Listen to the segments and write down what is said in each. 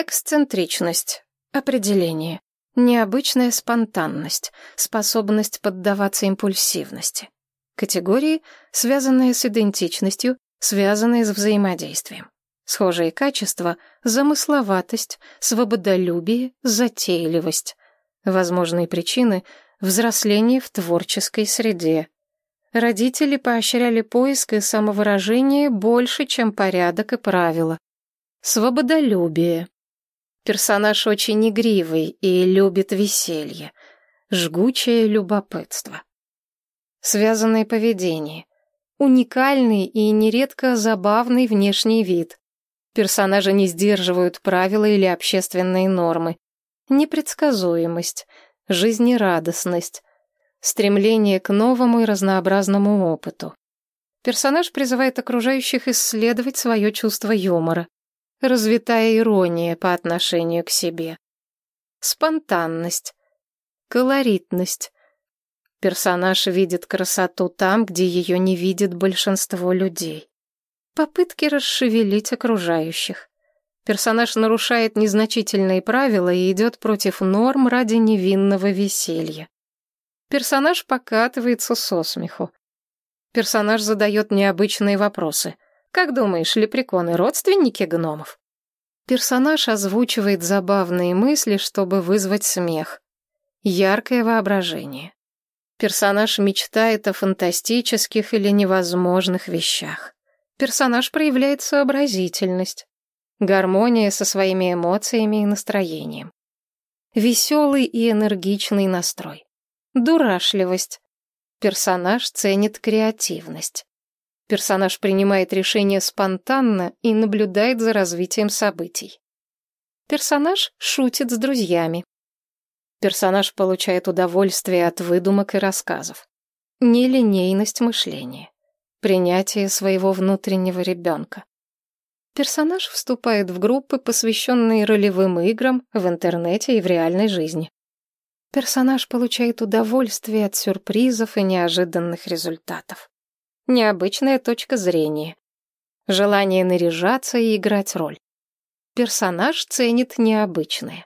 Эксцентричность. Определение. Необычная спонтанность, способность поддаваться импульсивности. Категории, связанные с идентичностью, связанные с взаимодействием. Схожие качества — замысловатость, свободолюбие, затейливость. Возможные причины — взросление в творческой среде. Родители поощряли поиск и самовыражение больше, чем порядок и правила. Свободолюбие. Персонаж очень игривый и любит веселье. Жгучее любопытство. Связанное поведение. Уникальный и нередко забавный внешний вид. Персонажи не сдерживают правила или общественные нормы. Непредсказуемость, жизнерадостность, стремление к новому и разнообразному опыту. Персонаж призывает окружающих исследовать свое чувство юмора. Развитая ирония по отношению к себе. Спонтанность. Колоритность. Персонаж видит красоту там, где ее не видит большинство людей. Попытки расшевелить окружающих. Персонаж нарушает незначительные правила и идет против норм ради невинного веселья. Персонаж покатывается со смеху. Персонаж задает необычные вопросы. Как думаешь, лепреконы родственники гномов? Персонаж озвучивает забавные мысли, чтобы вызвать смех. Яркое воображение. Персонаж мечтает о фантастических или невозможных вещах. Персонаж проявляет сообразительность. Гармония со своими эмоциями и настроением. Веселый и энергичный настрой. Дурашливость. Персонаж ценит креативность. Персонаж принимает решения спонтанно и наблюдает за развитием событий. Персонаж шутит с друзьями. Персонаж получает удовольствие от выдумок и рассказов. Нелинейность мышления. Принятие своего внутреннего ребенка. Персонаж вступает в группы, посвященные ролевым играм в интернете и в реальной жизни. Персонаж получает удовольствие от сюрпризов и неожиданных результатов. Необычная точка зрения. Желание наряжаться и играть роль. Персонаж ценит необычное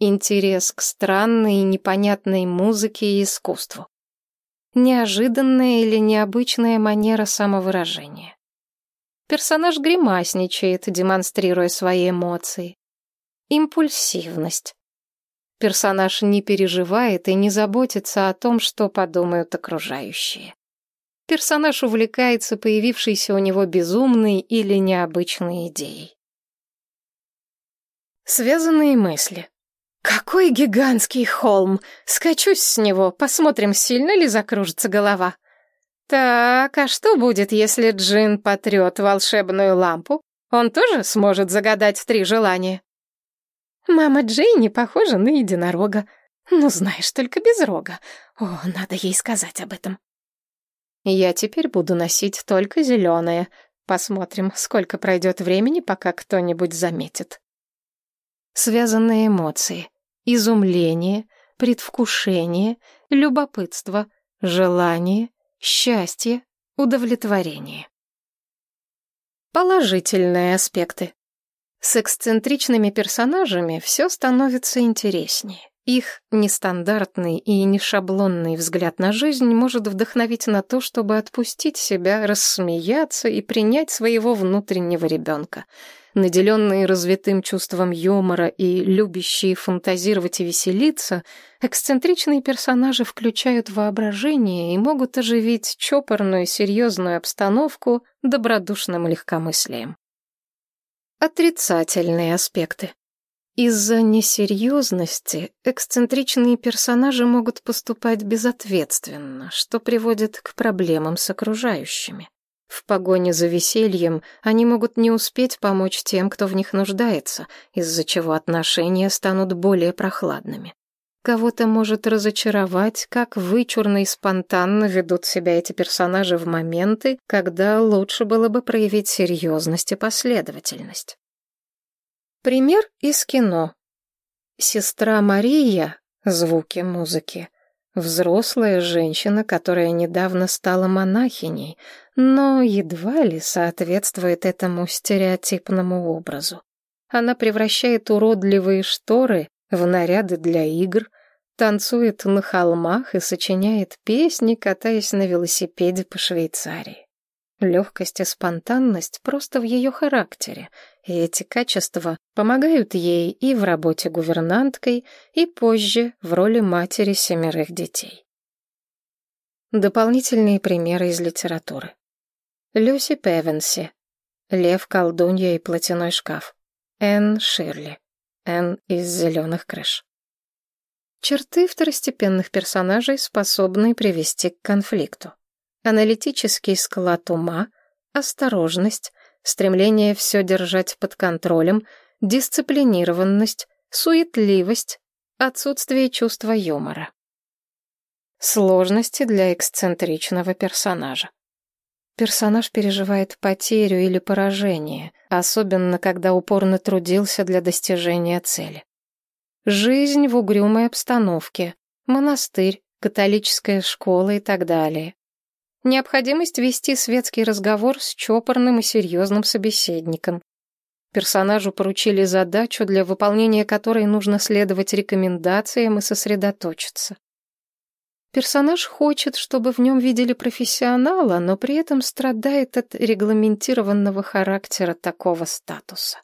интерес к странной и непонятной музыке и искусству. Неожиданная или необычная манера самовыражения. Персонаж гримасничает, демонстрируя свои эмоции. Импульсивность. Персонаж не переживает и не заботится о том, что подумают окружающие. Персонаж увлекается появившейся у него безумной или необычной идеей. Связанные мысли. Какой гигантский холм! Скачусь с него, посмотрим, сильно ли закружится голова. Так, а что будет, если Джин потрет волшебную лампу? Он тоже сможет загадать три желания. Мама Джейни похожа на единорога. Ну, знаешь, только без рога. О, надо ей сказать об этом. Я теперь буду носить только зеленое. Посмотрим, сколько пройдет времени, пока кто-нибудь заметит. Связанные эмоции. Изумление, предвкушение, любопытство, желание, счастье, удовлетворение. Положительные аспекты. С эксцентричными персонажами все становится интереснее. Их нестандартный и нешаблонный взгляд на жизнь может вдохновить на то, чтобы отпустить себя, рассмеяться и принять своего внутреннего ребенка — наделенные развитым чувством юмора и любящие фантазировать и веселиться, эксцентричные персонажи включают воображение и могут оживить чопорную серьезную обстановку добродушным легкомыслием. Отрицательные аспекты. Из-за несерьезности эксцентричные персонажи могут поступать безответственно, что приводит к проблемам с окружающими. В погоне за весельем они могут не успеть помочь тем, кто в них нуждается, из-за чего отношения станут более прохладными. Кого-то может разочаровать, как вычурно и спонтанно ведут себя эти персонажи в моменты, когда лучше было бы проявить серьезность и последовательность. Пример из кино. Сестра Мария, звуки музыки, Взрослая женщина, которая недавно стала монахиней, но едва ли соответствует этому стереотипному образу. Она превращает уродливые шторы в наряды для игр, танцует на холмах и сочиняет песни, катаясь на велосипеде по Швейцарии. Легкость и спонтанность просто в ее характере, и эти качества помогают ей и в работе гувернанткой, и позже в роли матери семерых детей. Дополнительные примеры из литературы. Люси Певенси. Лев, колдунья и платяной шкаф. Энн Ширли. Энн из «Зеленых крыш». Черты второстепенных персонажей, способные привести к конфликту аналитический склад ума, осторожность, стремление все держать под контролем, дисциплинированность, суетливость, отсутствие чувства юмора. Сложности для эксцентричного персонажа. Персонаж переживает потерю или поражение, особенно когда упорно трудился для достижения цели. Жизнь в угрюмой обстановке, монастырь, католическая школа и так далее. Необходимость вести светский разговор с чопорным и серьезным собеседником. Персонажу поручили задачу, для выполнения которой нужно следовать рекомендациям и сосредоточиться. Персонаж хочет, чтобы в нем видели профессионала, но при этом страдает от регламентированного характера такого статуса.